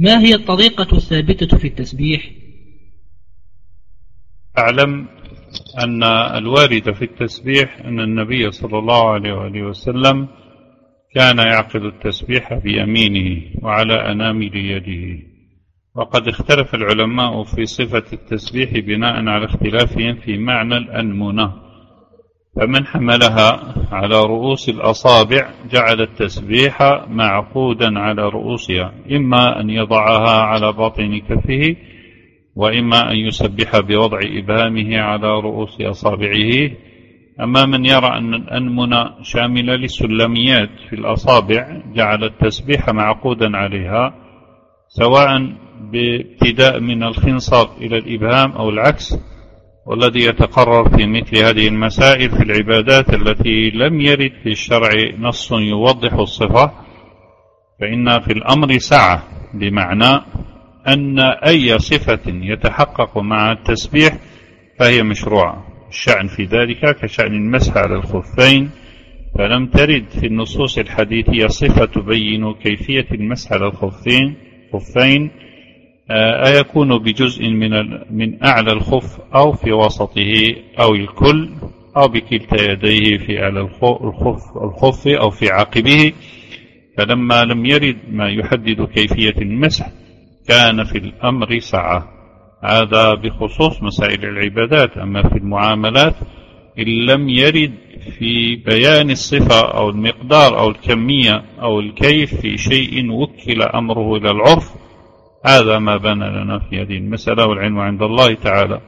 ما هي الطريقة الثابتة في التسبيح؟ أعلم أن الوارد في التسبيح أن النبي صلى الله عليه وآله وسلم كان يعقد التسبيح بيمينه وعلى أنامل يده. وقد اختلف العلماء في صفة التسبيح بناء على اختلافهم في معنى الأنمنة فمن حملها على رؤوس الأصابع جعل التسبيح معقودا على رؤوسها إما أن يضعها على باطن كفه وإما أن يسبح بوضع إبهامه على رؤوس أصابعه. أما من يرى أن الأنمنة شاملة للسلميات في الأصابع جعل التسبيح معقودا عليها سواء بابتداء من الخنصر إلى الإبهام أو العكس والذي يتقرر في مثل هذه المسائل في العبادات التي لم يرد في الشرع نص يوضح الصفة فإن في الأمر سعة بمعنى أن أي صفة يتحقق مع التسبيح فهي مشروعة. الشأن في ذلك كشأن المسح على الخفين فلم ترد في النصوص الحديثية صفة تبين كيفية المسح على الخفين خفين آه، أيكون بجزء من من أعلى الخف أو في وسطه أو الكل أو بكلتا يديه في أعلى الخف, الخف أو في عقبه. فلما لم يرد ما يحدد كيفية المسح كان في الأمر سعة. هذا بخصوص مسائل العبادات. أما في المعاملات إن لم يرد في بيان الصفة أو المقدار أو الكمية أو الكيف في شيء وكل أمره إلى العرف هذا ما بان لنا في هذه المسألة والعلم عند الله تعالى.